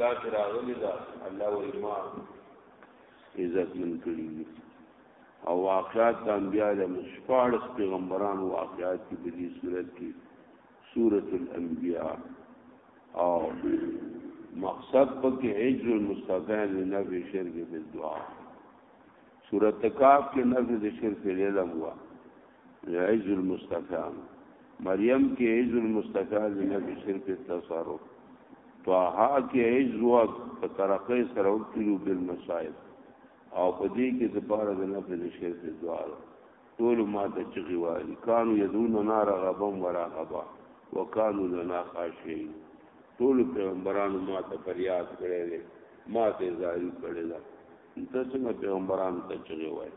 دا چې راغلی دا الله وایي ما عزت من کړی او واقعات د انبیاء له مشفاړس پیغمبرانو واقعات کې په دې صورت کې سورۃ الانبیاء او مقصد پکې هجر المستقین لنبی شرک بالدعاء سورۃ کاف کې نفي د شرک لیلم هوا عز المستقام مریم کې عز المستقام نه په شرک تصرف طه کې عز وا په ترقې سره وکړو بل مصائب او په دې کې د بار د نه په شرک دوار ټول ما ته چغي وایي کانو یذون نار غبم ورا غبا وکانو لنا خاشي ټول پیغمبرانو ما ته فریاد کړې دي ما ته زاری کړې ده ته څنګه پیغمبرانو ته چغي وایي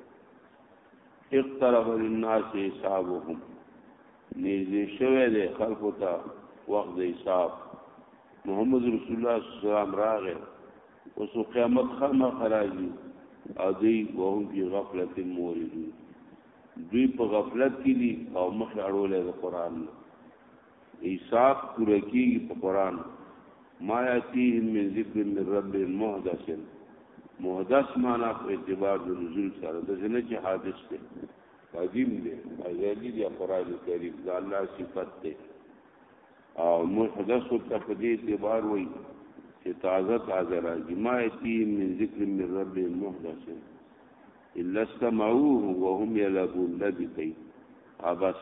اقترب للناس حسابهم نږدې شوه د خلکو ته وخت د حساب محمد رسول الله صلی الله علیه وسلم راغی اوس قیامت خامہ خراجي او دی وهم په غفلت موریدو دوی په غفلت کې دي او مخ اړولې د قران نه حساب پوره کیږي په قران ما یاتیهم من ذکر من رب محدث محدث معنا په اعتبار د نزول سره د جنې چې حادث دی قدیم دی ازلی دی قران کریم دا الله صفت دی او محدث تقدیر اعتبار وایي چې تازه تازه راځي ما یتی من ذکر من رب محدث الا استمعوه وهم يلعبون لبي کوي ابس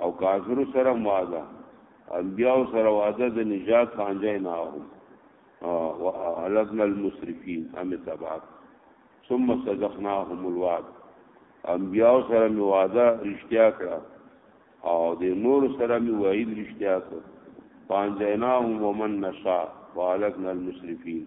او کافر سره وعده انبیاء سره وعده د نجات پانځای نه او اهلکنا المسرفین ام تبعت ثم صدقناهم الوعد انبیاء سره می وعده رښتیا کړه او د نور سره می وعید رښتیا کړه پانځای نه هم ومن نشا واهلکنا المسرفین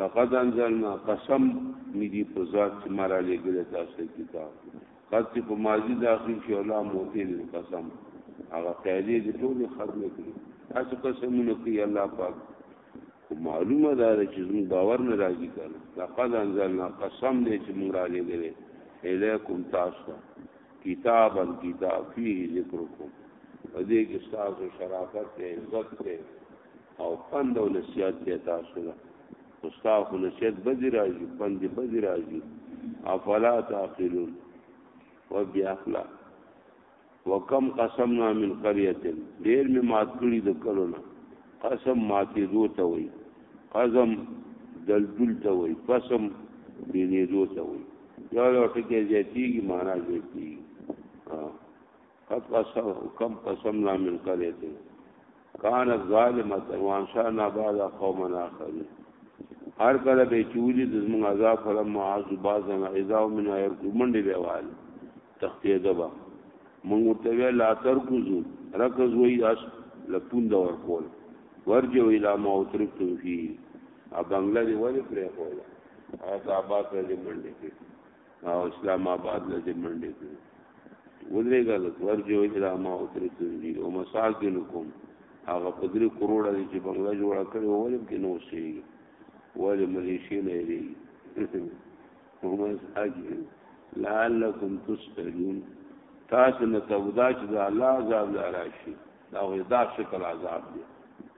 لقد انزلنا قسم می دی په ذات چې ما را لېږلی تاسو کتاب قد چې په ماضي داخل شي او لا موتې دی قسم هغه قاعدې دې ټولې ختمې کړي تاسو قسمونه کوي الله پاک خو معلومه ده چې زموږ باور نه راځي کنه لقد انزلنا قسم دې چې موږ را لېږلې الیکم تاسو کتاب الکتاب فيه ذکرکم دې کې تاسو شرافت ته عزت ته او پند او نصیحت به تاسو له استاد خو نصیحت بدی راځي پند بدی راځي افلا تعقلون وبيعقلا وکم قسمنا من قريه ډیر می مات کړی د کلونه قسم ماتې دو ته وای قسم دلدل ته وای قسم بینې دو ته وای یو لوټه کې زیاتیږي معنا زیاتیږي قد قسم کم قسم لا من قريت كانت ظالمه وانشانا بعد قوم اخرين هر کله به چولی د زمون عذاب فلم معاذ بازن اذا من اير منډي به وال تختې دبا مونږ ورته وی لا تر کوزو رکز وی اس لپوند ور کول ورجو الى ما اترکت فيه ا بنگله دی ولی پرې کوله او دا با ته دې منډي کې او اسلام آباد له دې منډې کړې ودرېګا د ورجو اجرا ما او تر تنزیل او مساکنکم هغه په درې کروڑه دي چې بنگلا جوړ کړي ولې کې نو شي ولې ملیشي نه لري هم اجر لعلکم تسالون تاسو نه تودا چې د الله عذاب لراشي دا وې دا شکل عذاب دی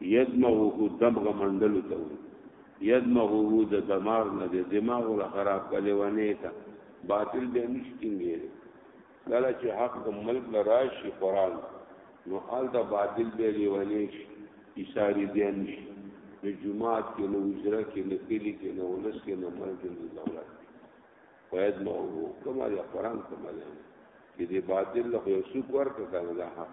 یدمغه دمغه منډلو ته وي یدمغه د دماغ نه د دماغ ولا خراب کله ونه تا باطل به نشټینګي کله چې حق د ملک لا راشي قران نو آل دا باطل به لیوانه شي اشاری دی نشي د جمعات کې نو وزرا کې نو کلی کې نو ولس کې نو ملک کې نو دولت وید ما هو کما یا قران کما دی دې باطل له یوسف ورکړه دا حق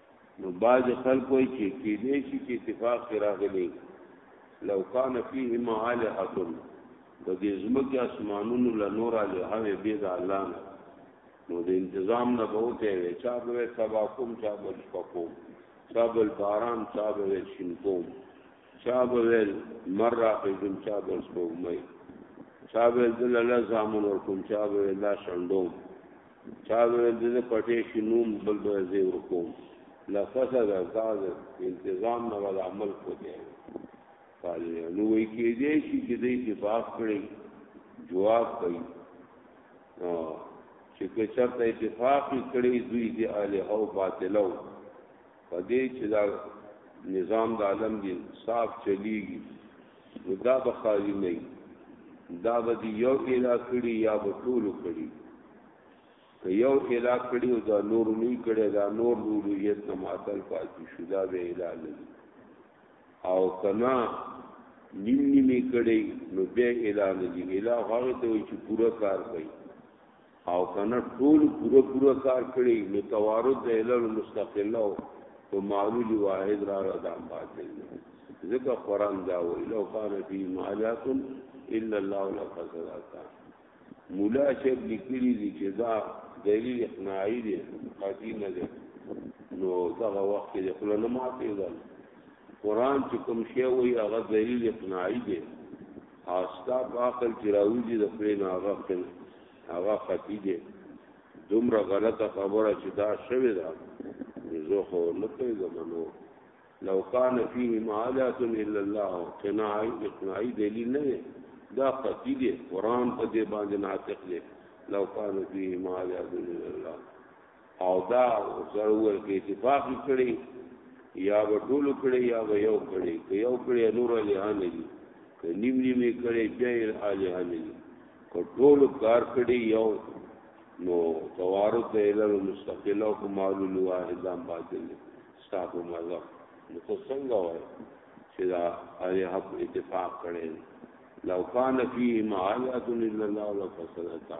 نو باز خلک وای چې کې دې شي چې اتفاق کې راغلي لو کان فيه ما الها د دې زمکه اسمانونو له نور له هغه به د الله نه نو د انتظام نه بہت وی چا به سبا کوم چا به شپکو چا به باران چا به شینکو چا به مر را کوم چا به سپوږمۍ چا به دل الله زامن ورکوم چا به الله شندوم چا ویل د دې پټې شي نوم بل به زه ورکوم لا فساد ازاد انتظام نه ولا عمل کو دی قال نو وی کې دې شي چې دې اتفاق کړي جواب کوي چې که چرته اتفاق کړي دوی دې اله او باطلو په دې چې دا نظام د عالم دی صاف چلیږي نو دا به خالی نه وي دا به دی یو اله کړي یا به ټول کړي که یو اله کړي او دا نور نه کړي دا نور لوریت نه ماتل پاتې شو دا به اله نه او کنا نیم نیمې کړي نو به اله نه دی اله هغه ته چې پوره کار کوي او کنه ټول پوره پوره کار کړی نو توارد د علل مستقله او په معلول واحد را را دام باطل ذکر قران دا وی لو کان فی مالات الا الله لفسدتا مولا شیخ لیکلی دی چې دا دلیل اقناعی دی قاطی نه دی نو دا وخت کې خپل نه ماته دی قران چې کوم شی وی هغه دلیل اقناعی دی آستا باقل چې راوځي د خپل ناغه خپل هغه ختی دی دومره غلطه خبره چې دا شوې ده زه خو نه کوي زمونو لو کان فيه معاجات الا الله قناعي اقناعي دلیل نه دی دا ختی دی قران په دې باندې ناطق دی لو کان فيه معاجات الا الله او دا ورسره وویل کې اتفاق یې کړی یا به ټول کړی یا به یو کړی که یو کړی نور الها نه دي که نیم نیمې کړی بیا یې الها نه دي که ټول کار کړی یو نو توارد د علل مستقل او کمال الواحدان باطل ستاسو مذهب نو ته څنګه وایې چې دا الها اتفاق کړی لو کان فیه معالیت الا الله لفسدتا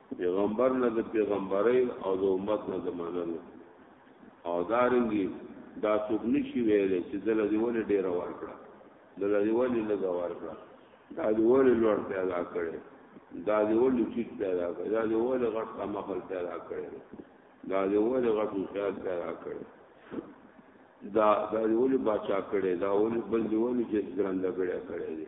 پیغمبر نه د پیغمبرۍ او د امت نه د منلو او دارنګي دا څوک نشي ویلی چې دل دی ولې ډیر ورکړه دل دی ولې لږ ورکړه دا دی ولې لوړ پیدا کړي دا دی ولې چیت پیدا کړي دا دی ولې غټ مخل پیدا کړي دا دی ولې غټ خیال پیدا کړي دا دا دی ولې بچا کړي دا ولې بل دی ولې چې ګرنده کړي کړي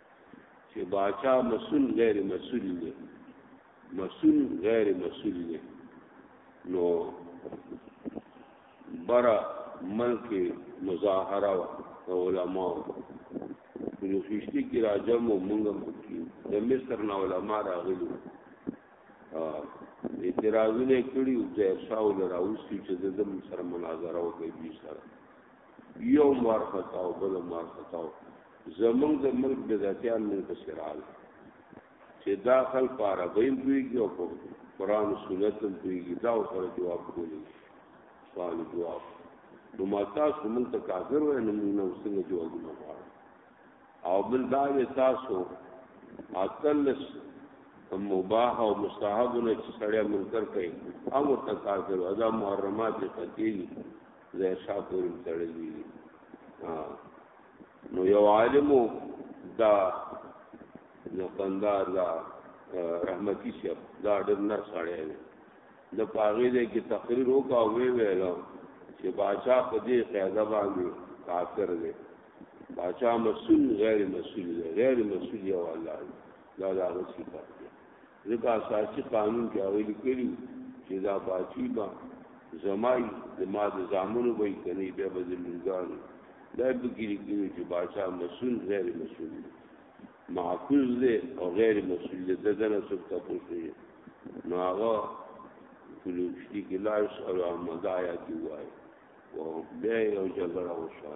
چې باچا مسول غیر مسول دی مسول غیر مسول دی نو برا ملک مظاهره او علماء نو خشتي کې راجم او مونږ مکی د مصر نه علماء راغلي اعتراضونه کړي او ځای شاو لراوسی چې د دم سره مناظره وکړي سره یو مار خطاو بل مار خطاو زمونږ د ملک د ذاتیان مونږ په سرال چې دا خل په عربی پویږي او په قران او سنت هم پویږي دا سره جواب کولی سوال جواب نو ما تاسو مونږ ته کافر وای نو موږ نو څنګه جوابونه غواړو او بل دا یې تاسو اتلس مباح او مستحب نه چې سړی منکر کوي او ورته کافر ادا محرمات قتیل زه شاکر تړلی ها نو یو عالم دا نو قندار دا رحمتی شیخ دا ډېر نر سړی دی د پاغې دی کې تقریر وکاو وی ویل چې باچا په دې قاعده باندې کافر دی باچا مسئول غیر مسئول دی غیر مسئول یو الله دا دا صفات ځکه اساسي قانون کې هغه لیکلي چې دا باچی با زمای زما د زامنو به کني بیا به زمونږان دا به کې لیکلي چې باچا مسول غیر مسول معقول دی او غیر مسول دی دغه څه تاسو ته نو هغه کلوشتي کې لاش او مدایا دی وای او بیا یو جګړه وشوه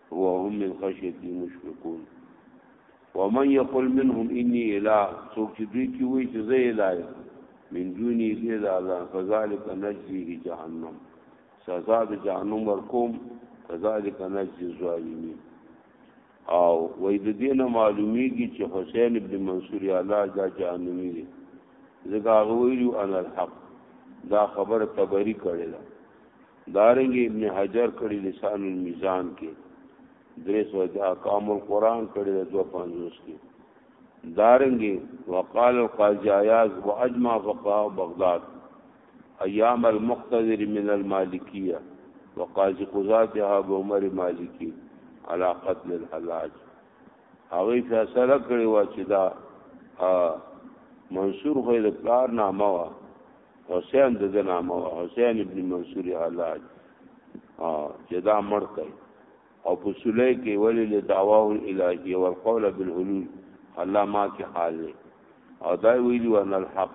وهم من خشیتی مشفقون ومن یقل منهم انی اله څوک چې دوی کې وایي چې زه اله یم من دونی دې دا الله فذلک نجزیه جهنم سزا د جهنم ورکوم فذلک نجزی الظالمین او وای د دې نه معلومیږي چې حسین ابن منصور اعلی دا جهنمی دی زګا غویلو ان الحق دا خبر تبری کړی دارنګ ابن حجر کړي لسان المیزان کې درې سو د احکام القرآن کړي د 250 کې دارنګ وقال القاضي عياض واجمع فقهاء بغداد ايام المقتدر من المالكيه وقاضي قضات ابو عمر مالکي على قتل الحلاج هغه فیصله کړی و چې دا منصور خو د پلار نامه وا حسین د نامه حسین ابن منصور حلاج ها چې دا مړ کړي او په سولې کې ولې له دعوا الهی او القول بالحلول الله ما کې حال نه او دا ویلو ان الحق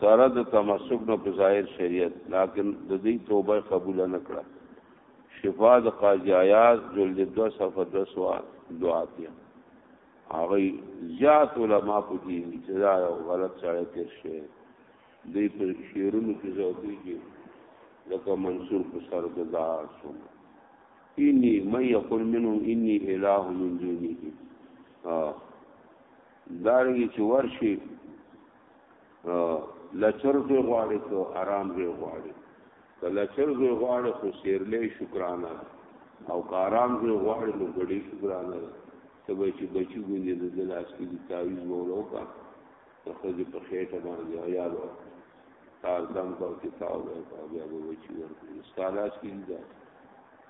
سره د تمسک نو په ظاهر شریعت لکن د دې توبه قبول نه کړه شفاء د قاضی عیاض جلد 2 صفحه 2 دعا کیه هغه زیات علما په دې چې دا یو غلط سره تیر شي دې په شعرونو کې ځوتي کې لکه منصور په سر د دار شو انی مې یقول منو انی الہ من دونه ها دارنګ چې ورشي لچر زوی غواړي که آرام زوی غواړي که لچر زوی غواړي خو سیرلې شکرانه ده او که آرام زوی غواړي نو ګډې شکرانه ده ته به چې بچي ګوندې د دلاس کې د تعویز وولو کا د خځې په خېټه باندې یا به تار دم کو کې تاو به او بیا به بچي ورکړي استالاس کې دي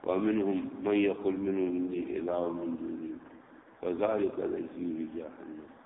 ومنهم من يقول منهم إني إله من دوني فذلك نجزيه جهنم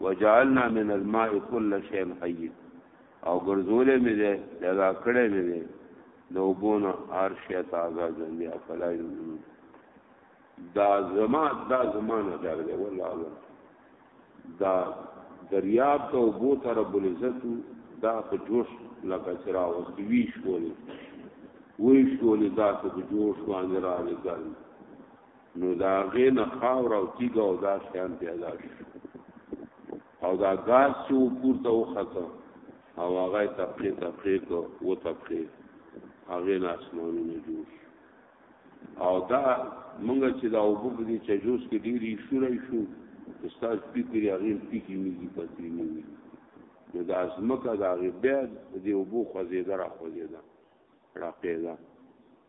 وجعلنا من الماء كل شيء حي او ګرځولې مې ده پیدا کړې مې ده د وبونه هر شی تازه ژوند یا فلا یمنون دا زما دا زمانه ډار دی والله اعلم دا دریاب ته وبو ته رب العزت دا په جوش لکه چرا اوس ویش کولی ویش کولی دا په جوش باندې را لګل نو دا غې نه خاور او تیګه او دا شیان پیدا شو او دا غاز چې و پورته وخته او هغه تفقې تفقې کو و تفقې هغه نه اسمانونه جوړ او دا مونږ چې دا وبو په دې چجوس کې ډېری شورای شو استاد فکر هغه فکر میږي پاتې میږي نو دا ازمکه دا غي بیا دې وبو خوځې درا خوځې دا راپېدا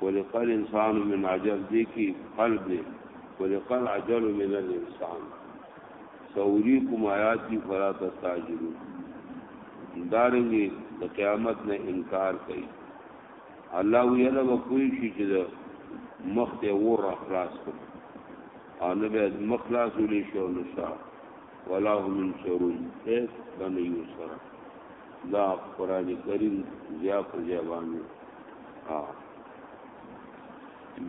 خلق الانسان من عجل دی کی قلب دی خلق العجل من الانسان سوریکم آیاتی فلا تستعجلو دارنګي د قیامت نه انکار کوي الله ویله وکوي شي چې د مخ ته ور خلاص کړي او نه به مخ خلاص ولې شو نو ولا هم ينصرون هیڅ باندې یو سره دا قران کریم زیا په زیا باندې ها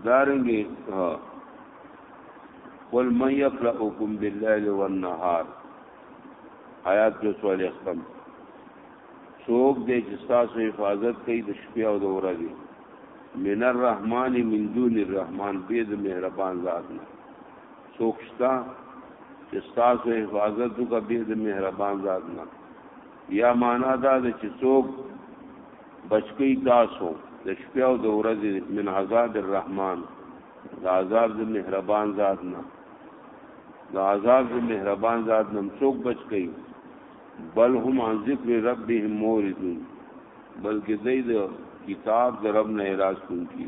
دارنګي ها قل من يخلقكم بالليل والنهار آیات جو سوال ختم څوک دې چې تاسو حفاظت کوي د شپې او د ورځې من الرحمن من دون الرحمن بيد مهربان ذات نه څوک شته چې ستاسو حفاظت وکړي به د مهربان ذات نه یا معنا دا ده چې څوک بچکی تاسو د شپې او د ورځې من عذاب الرحمن د عذاب د مهربان ذات نه د عذاب د مهربان ذات نه څوک بچکی بل هم عن ذکر ربهم موردون بلکې دای د کتاب د رب نه اعراض کوونکی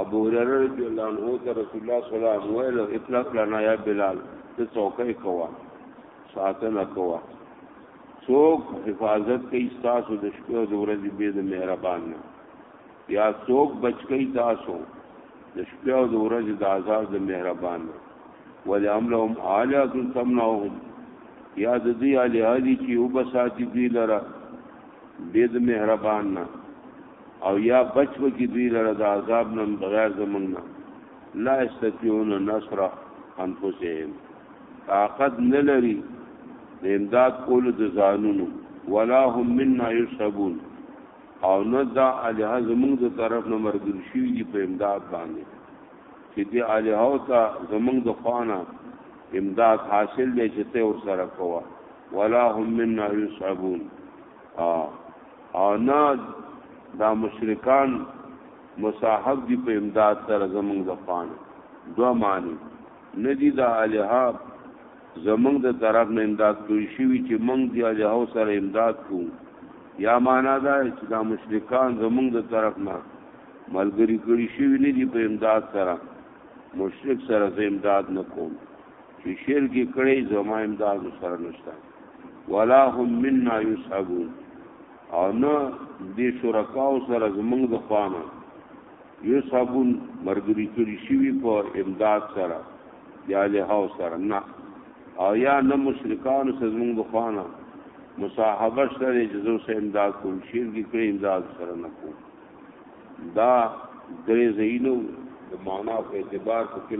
ابو هريره رضی الله عنه ته رسول الله صلی الله علیه وسلم ویل اطلاق لنا یا بلال ته څوکۍ کوا ساتنه کوا څوک حفاظت کوي تاسو د شپې او د ورځې به د مهربان نه یا څوک بچ کوي تاسو د شپې او د ورځې د عذاب د مهربان نه ولې عملهم عالیات تمنعهم یا د دې علی علی چې وبساتی دی لره به د مهربان نه او یا بچ وکي دوی لره د عذاب نه بغیر زمنګ نه لا استطيعون نصر انفسهم طاقت نه لري د امداد کول د ځانونو ولا هم منا يشبون او نه دا الها زمونږ د طرف نه مرګل شي دي په امداد باندې چې دې الها او تا زمونږ د خوانه امداد حاصل دی چې ته ور سره کوه ولا هم منا يشبون او نه دا مشرکان مصاحب دی په امداد سره زمونږ د پانه دو معنی ندی دا الها زمونږ د طرف نه امداد کوي شي چې مونږ دی الها سره امداد کو یا معنا دا چې دا مشرکان زمونږ د طرف نه ملګری کړی شي نه دی په امداد سره مشرک سره امداد نکوم چې شرک کړي زما امداد سره نشته ولا هم منا يسحبون او نه دې شرکاو سره زمنګ د خوانه يسحبون مرګري کړی شوی په امداد سره یا له هاو سره نه او یا نه مشرکان سره زمنګ د خوانه مصاحبه سره جزو سره امداد کوم شیر کی کړی امداد سره نه کوم دا درې زینو د معنا په اعتبار په کې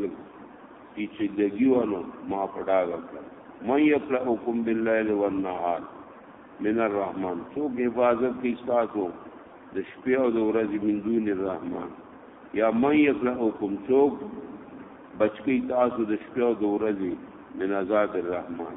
چې دګي ونو ما پډاګه کړ مې یکلا حکم بالليل والنهار من الرحمن څوک حفاظت کوي تاسو د شپې او د ورځې من دون الرحمن یا مې یکلا حکم څوک بچکی تاسو د شپې او د ورځې من عذاب الرحمن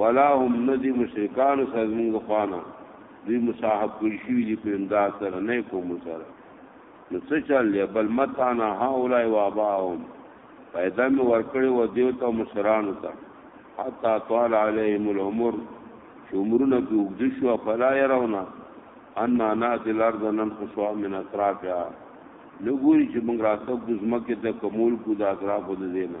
ولا هم ندی مشرکان سره موږ خوانه دوی مصاحب کړی شوی دی په امداد سره نه کوم سره نو څه چل دی بل متانا ها اولای و اباهم پیدا می ورکړی و دیو ته مشران ته حتا طال علیهم العمر شمرونه په وګد شو فلا يرونه ان نات الارض ننقصوا من اطرافها نګوري چې موږ راته د زمکه ته کومول کو د اطرافو د دینه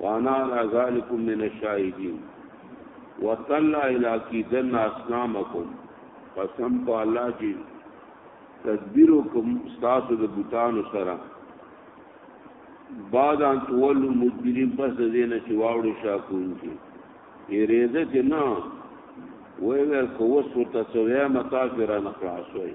وانا على ذلك من الشاهدين وتلا الى كيدن اسلامكم قسم په الله چې تدبیر کوم تاسو د بوتانو سره بعد ان تول مدبرین پس دینه چې واوړو شاکون کې یې ریزه چې نه وای ور کوس ورته سویا متا کرا نه خلاصوي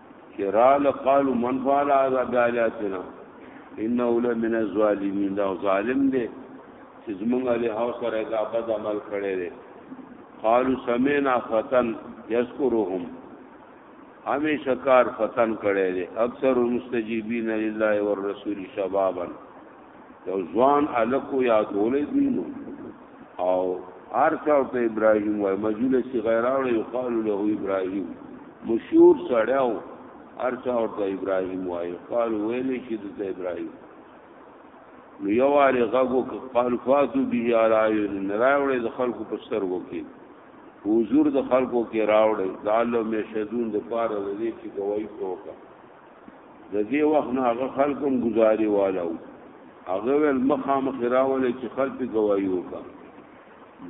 چې رال قالو من فعل هذا بالاتنا انه لمن الظالمین دا ظالم دی چې زمونږ له هاو سره دا بد عمل کړی دی قالو سمینا فتن یذکرهم همیشه کار فتن کړی دی اکثر المستجیبین لله والرسول شبابا یو ځوان الکو یادولې دی نو او هر څو ته ابراهیم وای مجله سی غیراو یو قال له ابراهیم مشهور سړیو هر څو ته ابراهیم وای قال ویلې چې د ابراهیم نو یو اړه غوګو قال فاتو به علی نراوړې د خلکو په سترګو کې حضور د خلکو کې راوړې دالو می شذون د پاره دې چې گواہی وکړه د دې وخت نه هغه خلک هم گزاري والو هغه ول مخه مخ راولې چې خلک گوايي وکا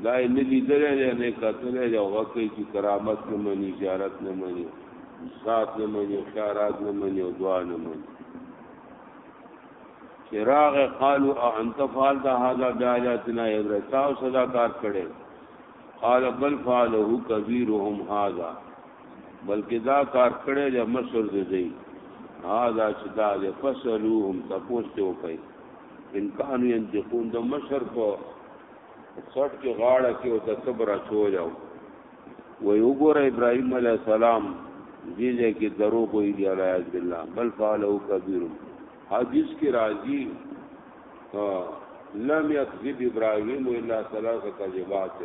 دا یې نه لیدل نه کتل یا هغه کوي چې کرامت نه مني زیارت نه مني سات نه مني خیرات نه مني او دعا نه مني چراغ قالوا انت فعلت هذا بآياتنا ابرتا او صدا کار کړي قال بل فعله كبيرهم هذا بلکې دا کار کړی د مصر د ځای هاذا چې دا د فصلوهم تاسو ته وکړي ان کانو ينتقون د مصر په څټ کې غاړه کې او د صبر چولاو و یو ګور ابراهيم عليه السلام دې دې کې درو کوي دی الله بالله بل فعلو کبیر حدیث کې راځي لم يكذب ابراهيم الا ثلاثه كذبات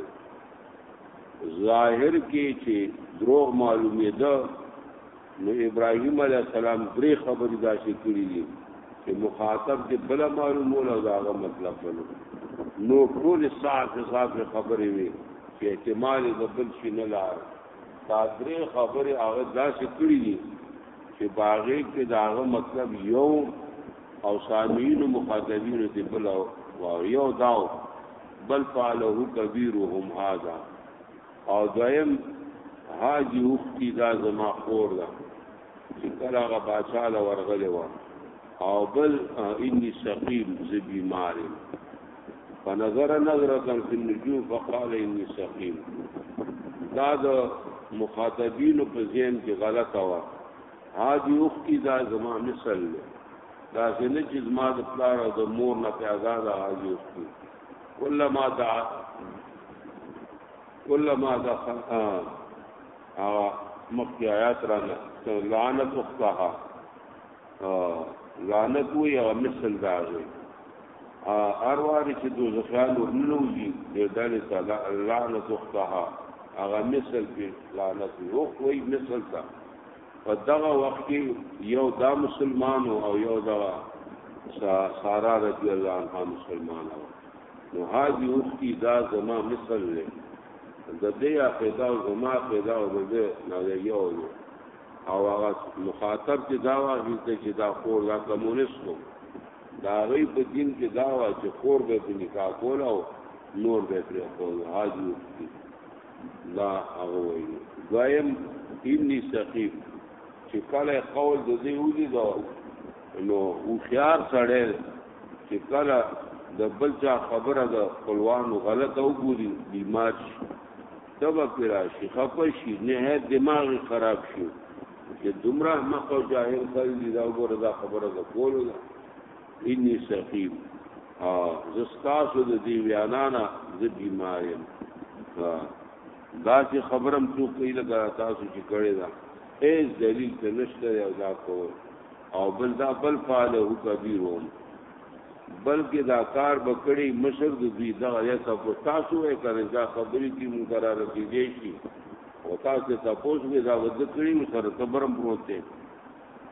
ظاهر کې چې دروغ معلومې ده نو ابراهیم علی السلام درې خبرې داسې کړې دي چې مخاطب دې بل معلومه او داغه مطلب بلو نو ټول صاحب صاحب خبرې وي چې احتمال د بل شي نه لار دا درې خبرې هغه داسې کړې دي چې باغې کې داغه مطلب یو او سامعین مخاطبین دې بل او یو داو بل فعله کبیرهم هذا او دویم هاجی اختی دا زما خور ده چې کله هغه باچا له ورغلې و او بل انی سقیم زه بیمار یم فنظر نظره فی النجوم فقال انی سقیم دا د مخاطبینو په ذهن کې غلطه و هاجی اختی دا زما مثل ده داسې نه چې زما د پلار او د مور نه په آزاد غازی وستو کله ما دا کله ما دا ا مخکې آیات را نه لعنت اختها لعنت وی او مثل دا وی ارواري چې دوزخیان ورنلوږي د دالې تعالی لعنت اختها هغه مثل کې لعنت وی او کوئی مثل تا په دغه وخت کې یو دا مسلمان او یو دا سارا رضی الله عنها مسلمان او نو هاجی اوختی دا زما مثل له د دې عقیده او زما عقیده او د دې نه یو دی او هغه مخاطب چې دا واغی چې دا خور دا کمونیستو دا غي په دین کې دا وا چې خور به په نکاح کول او نور به پرې کول حاجی اوختی دا هغه وایي دویم ابن سقیف چې کله قول د دې ودی دا نو او خيار سړی چې کله د بل چا خبره د خپلوانو غلطه وګوري بیمار شي تبه کرا شي خپه شي نه دماغ خراب شي چې دومره مخ او جاهل خلک دا وګوره دا خبره د کولو ده انی سقیم ها زستاسو د دی ویانانا ز بیماریم ها دا چې خبرم تو کوي لګا تاسو چې کړی دا اے دلیل ته نشته او دا کو او بل دا بل فعل هو کبیر وم بلکې دا کار بکړی مشر د دوی دا یا تاسو تاسو یې کړی دا خبرې کی مون قرار کیږي او تاسو ته پوښتنه دا ود کړی مو سره تبرم پروت دی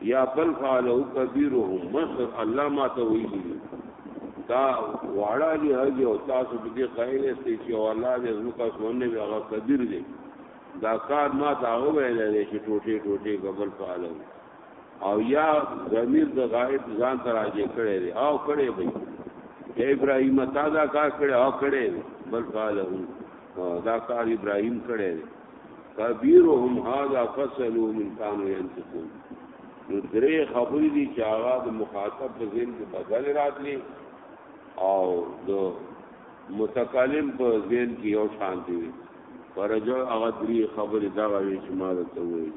یا بل فعلو کبیرهم مس الله ما ته ویلی دا واړه دی هغه او تاسو به دې قائل استې چې والله دې زموږ تاسو باندې هغه قدیر دی دا کار ما ته هغه ویل دی چې ټوټه ټوټه قبل فعلو او یا ضمیر د غائب ځان ته راځي کړي دی او کړي به اے ابراهیم تا دا کار کړي او کړي بل فعلو دا کار ابراهیم کړي کبیرهم هذا فصلوا من كانوا ينطقون نو درې خبرې دي چې هغه د مخاطب په ذهن کې بدل راتلې او د متکلم په ذهن کې یو شان دي فرجو هغه درې خبرې دا غوي چې ما ته وایي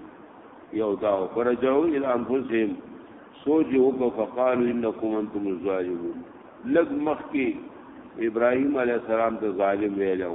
یو دا فرجو ال انفسهم سوچ وکړه فقالوا انكم انتم الظالمون لګ مخ کې ابراهيم عليه السلام ته ظالم ویلو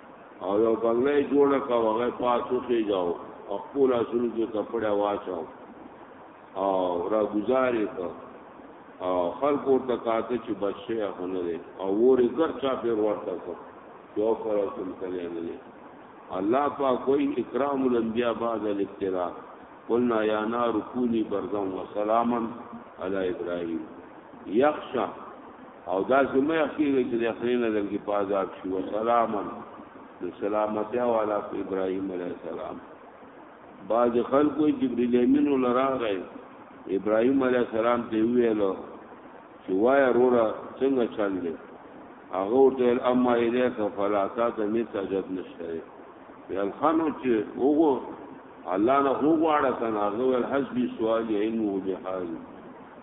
او یو بنگله یې جوړه کړه او هغه پاس وخېږاو او خپل لاسونو کې کپړه واچاو او را گزارې کړ او خلق ورته کاته چې بس شي هونه دی او ورې زر چا پیر ورته کړ یو پر رسول کله نه دی الله پاک کوئی اکرام الانبیاء بعد الابتلاء قلنا یا نار کونی بردم و سلاما علی ابراهیم یخشا او دا سمه حقیقت چې د اخري نظر کې پازاب شي وسلاما د سلامتی والا په ابراهيم عليه السلام بعض خلکو جبريل امين ولراغی ابراهيم عليه السلام ته ویلو چې وای وروره څنګه چل دی هغه ورته اما الیک فلا تا ته می سجد نشته بل خانو چې وګو الله نه وګواړه کنه هغه ول حسبي سوال یې نو به حال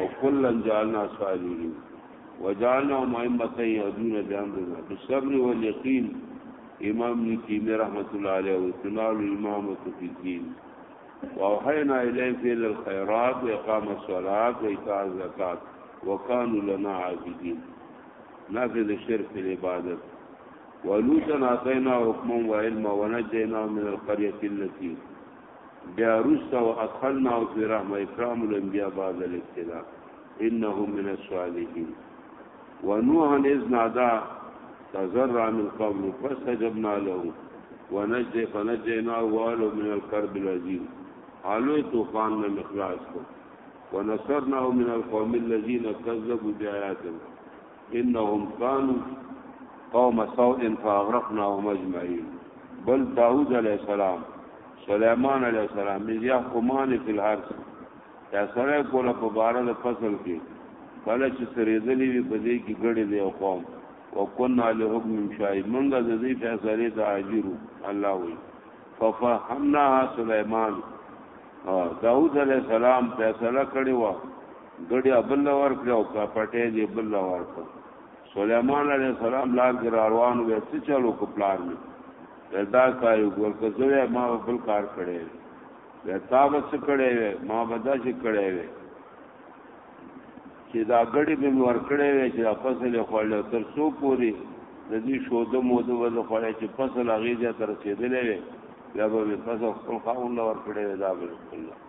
وكلا جعلنا صالحين وجعلناهم ائمة يهدون بأمرنا بالصبر واليقين امام نکیم رحمت الله علیه و تنال امامت فی الدین واوحینا الیهم فعل الخيرات واقام الصلاه وایتاء الزکات وکانوا لنا عابدین نافذ الشرك في العبادت ولوطا اعطينا حكما وعلما ونجيناه من القريه التي بیا رستا و ادخلنا فی رحم اکرام الانبیاء بعد الابتلاء انه من الصالحین و نوحا اذ نادا تزرع من قبل فاستجبنا له ونجي فنجيناه واله من الكرب العظیم حالو طوفان نه مخلاص کو ونصرناهم من القوم الذين كذبوا بآياتنا انهم كانوا قوم سوء فاغرقناهم اجمعين بل داود علیہ السلام سليمان علیہ السلام من يحكمان في الحرث یا سره کوله په بار د فصل کې کله چې سریدلې وي په دې کې ګړې دی او قوم وکنا له حکم شای منګه د دې فیصله ته اجرو الله وی ففهمنا سليمان داود علیہ السلام فیصله کړی و ګډیا بل له ورکړي او کا پټې دې بل له ورکړي سليمان عليه السلام لار کې روانو به څه چالو کو پلان می دا کار ورکه زوی ما بل کار کړي دا تا به څه کړي ما به دا څه کړي چې دا غړي به مور کړي وي چې فصل خپل تر سو پوری د دې شو د مو د ول خپل چې فصل هغه ځای تر رسیدلې وي بیا به فصل خپل خاون لور کړي دا به الله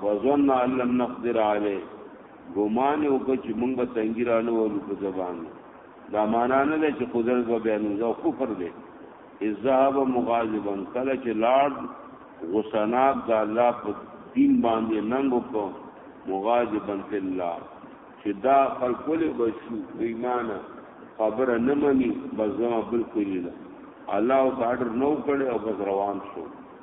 فظن ان لم نقدر علی ګمان او کچ مونږ به تنګی را نه ولو په زبان دا معنا نه ده چې قدرت به بیانو دا کفر دی اذهب مغاظبا کله چې لاړ غسناک د الله په دین باندې ننګ وکړو مغاظبا فی الله چې دا خلق له بشو ایمانه خبره نه مني بس زما بالکل نه الله او تعالی نو کړي او بس روان شو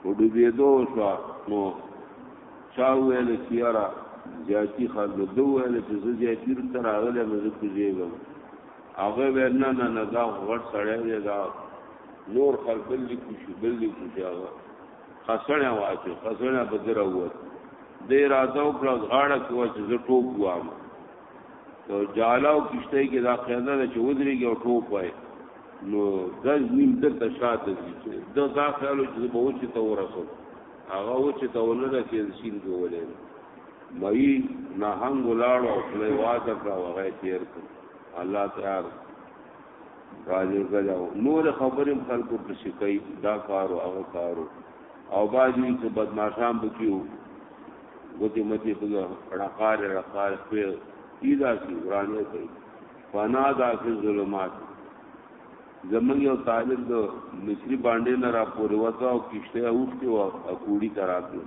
په ډوبېدو شوه نو چا ویل چې یاره زیاتی خان نو دو ویل چې زه زیاتی ورته راغلی مې زه کوزېږم هغه ویل نه نه نه دا غټ سړی دی دا نور خر بل دي کوشي بل دي کوشي هغه خسنه واچو خسنه بدره ووت د اراده او کړه غاړه کوه چې زه ټوپ وامه او جالاو کشته کې دا قاعده ده چې ودرېږي او ټوپ وای نو ګز نیم د تشاته دي چې دا دا خیال چې به و چې ته ورسو هغه و چې ته ونه ده چې سین کولې مې نه هنګ ولاړ او خپلې واده کا وغه تیر کړ الله تعالی راځي کړو نور خبرې خلکو په شکای دا کارو هغه کارو او باجی چې بدمعشان بکیو ګوتې متې په ړقار ړقار په ایدا سی ورانه کوي فنا دا فی ظلمات زمنګ یو طالب د مصری باندې نه را پورې وتا او کشته اوخته او اکوړی تراتو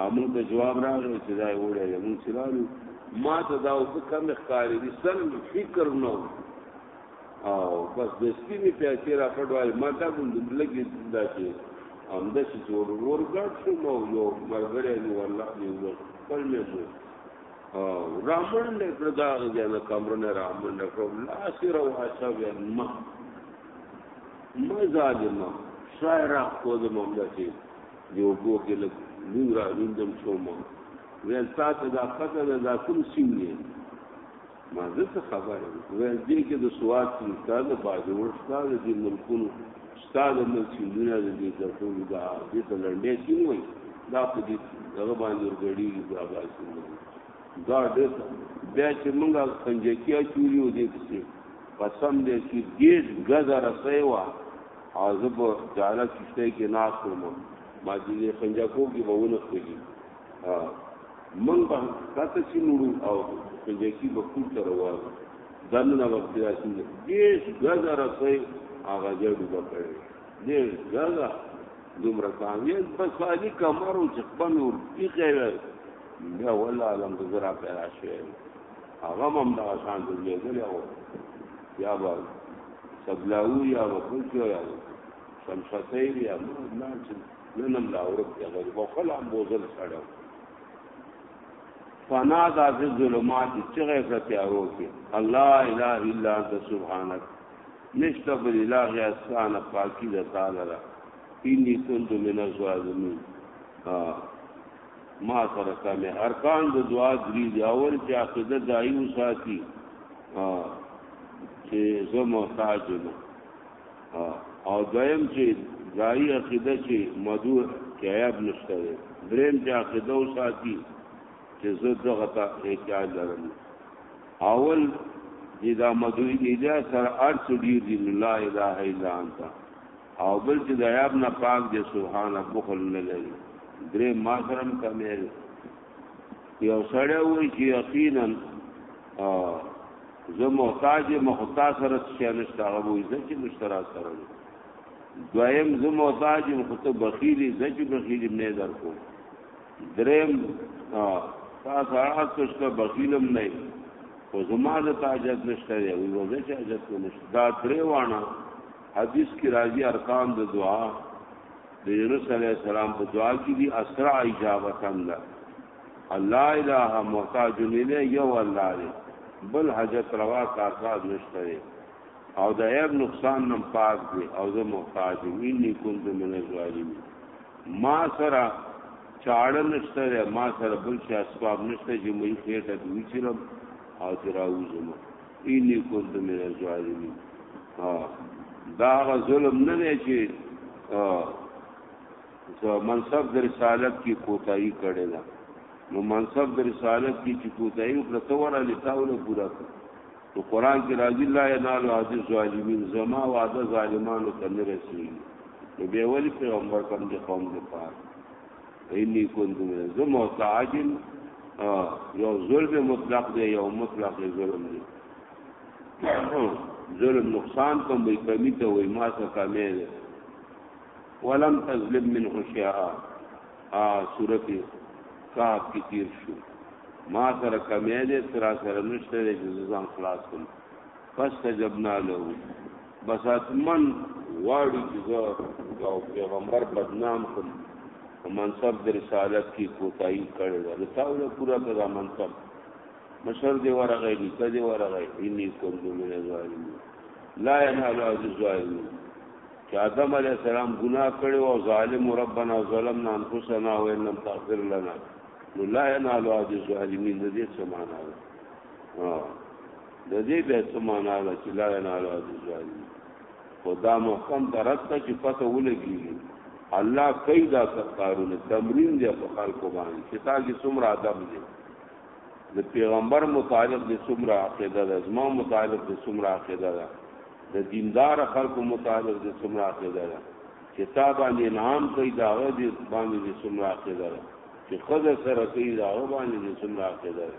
امون ته جواب راغی چې دا وړه یمون سلالو ما ته دا اوس کم ښکاری دي سم فکر نو او بس د سپینې پیسې را پډوای ما دا ګوند لګي دا چې هم د چې جوړ ور ګډ شو نو یو مرګره نو الله دې و خپل مې مو او رامن دې پر دا غیا نه کمره نه رامن نه کوم لا سره او حساب ما ما ظالم شاعر کو د مملکت دی وګو کې لګ نور اندم شوم ویل تاسو دا خطر دا کوم سیمه ما زه څه خبره ویل دې کې د سواد کې استاد باجوړ استاد دې ملکونو استاد مل سیندونه دې د ټول دا دې ته لړندې کین وای دا په دې هغه باندې ورګړي دا باسي دا دې بیا چې موږ څنګه کیا چوری و دې څه قسم دې چې دې غزر سیوا عذاب جاله کشته کې ناس کوم ما دې خنجکو کې وونه کوي من به کاته چې نورو او پنجکی به کوم تر وار دنه وخت یا چې دیش غزا رسي هغه جوړ وکړي دیش غزا دومره کامیاب بس علي کمرو چې خپل ور پیخه بیا ولا علم زرا پیدا شوی هغه هم دا شان دی ځل او یا با سبلاو یا وکړو یا شمشتیر یا نه چې نن هم لا ورک دی غریب او خلا هم بوزل سړی فنا دا فی الظلمات چغه په تیارو کې الله الا الا انت سبحانك نشته بل اله غیر سان پاکی د تعالی را انی کند من الظالمین ما سره کامه ارکان د دعا درې دی اول چې عقیده دایو ساتي چې زه محتاج یم او دویم چې ځای عقیده کې مدو کې عیب نشته دی دریم چې عقیده او ساتي چې زه دغه ته احتیاج لرم اول دې دا مدو دې دا سر ارڅ دې دې لا اله الا انت او بل چې د عیب نه پاک دې سبحان بخل نه لري درې ما سره کمې یو سړی وای چې یقینا زه محتاج مختا سره څه نشته هغه وای زه چې مشترا سره دویم زه محتاج مخته بخیلی زه چې بخیلی نه درکو دریم تاسو هغه څه بخیلم نه او زما د تاجت نشته دی او زه چې اجت نشته دا درې وانه حدیث کې راځي ارکان د دعا د یونس علی السلام په دعا کې دی اسرع اجابه ده الله اله محتاج نه یو الله دی بل حاجت روا کارساز نشته او د عیب نقصان نم پاک دی او زه محتاج ویني کند من الظالم ما سره چاړه نشته ما سره بل څه اسباب نشته چې مې خېټه دوی چیرم او تراوزم اینی کنت من الظالمین ها دا هغه ظلم نه دی چې منصب د رسالت کې کوتاهی کړی دا نو منصب د رسالت کې چې کوتاهی وکړه ته وره لتاونه پورا کړ نو قران کې راځي لا ینال عزیز ظالمین زما وعده ظالمانو ته نه رسیږي نو به ولی پیغمبر کوم د قوم لپاره انی كنت من زه متعجل یو ظلم مطلق دی یو مطلق ظلم دی ظلم نقصان کوم به کمی ته وای ما څه کمی دی ولم تظلم منه شیئا ا سورۃ کاف کی تیر شو ما سره کمی دی تر سره نشته چې ځان خلاص کړم فاستجبنا له بس اتمن غواړي چې زه یو پیغمبر بدنام کړم په منصب د رسالت کې کوتاهي کړې ده د تاوله پورا کړه منصب مشر دی ورغی نیکه دی ورغی انی کوم د من ظالم لا ينال از ظالم چې آدم علی السلام ګناه کړو او ظالم ربنا ظلمنا انفسنا وان لم تغفر لنا نو لا ينال از ظالمین دې څه معنا ده د دې به څه معنا ده چې لا نه علاوه دي خدا محکم درس ته چې پته ولګي الله کوي دا کارونه تمرین دی په خلکو باندې چې تاګي څومره ادب دی د پیغمبر متعلق د څومره عقیده ده زما متعلق د څومره عقیده ده د دیندار خلکو متعلق د څومره عقیده ده چې تا باندې انعام کوي دا هغه دې باندې د څومره عقیده ده چې خدای سره کوي دا هغه باندې د څومره عقیده ده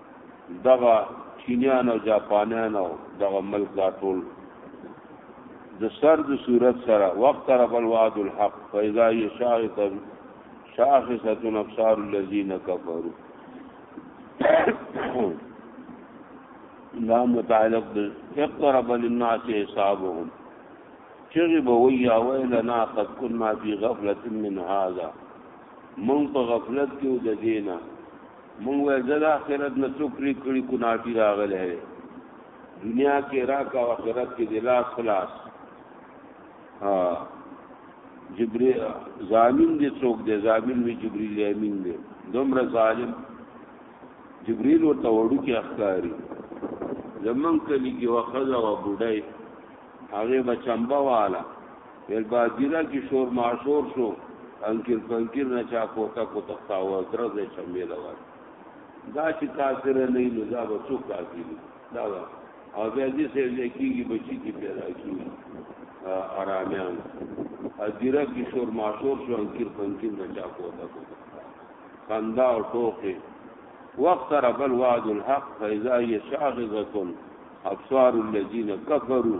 دغه چینیان او جاپانیان او دغه ملک دا ټول د سر د صورت سره وخت را بل وعد الحق فاذا يشاهد شاخصه ابصار الذين كفروا لا متعلق اقترب للناس حسابهم چغی به وی یا ویلنا قد كنا في غفله من هذا من په غفلت کې د دینه مونږ وې زه د آخرت نه څوک لري کړي کوناټي راغلی دی دنیا کې راکا او آخرت کې د لاس خلاص ها جبرئیل ظالم دې څوک دی ظالم وی جبرئیل امین دی دومره ظالم جبرئیل ورته وړو کې اخکاری زمون کلی کې وخذ او بډای هغه بچمبا والا ویل باجیرا کی شور ماشور شو انکر پنکر نه چا کوتا کو تختاو درځه چمیل وای دا چې کافر نه نو دا به څوک کافر دا دا او بیا دې سه لیکيږي بچی کی پیدا کی آرامیان اجیرا کی شور ماشور شو انکر پنکر نه چا کوتا کو خندا او ټوکې وقت رب الوعد الحق فاذا يشاغزكم ابصار الذين كفروا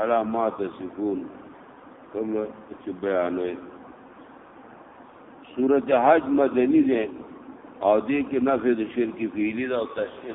علامات صفون کوم چې بیانوي سورته حج مدني ده او دې کې نفي د شرک فعلی ده او تشریح